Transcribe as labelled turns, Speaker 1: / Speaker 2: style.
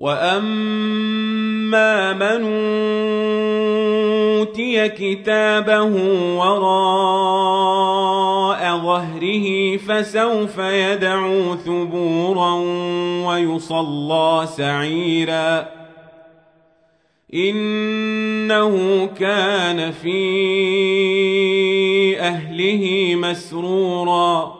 Speaker 1: وأما من أوتي كتابه وراء ظهره فسوف يدعو ثبورا ويصلى سعيرا إنه كان في أهله مسرورا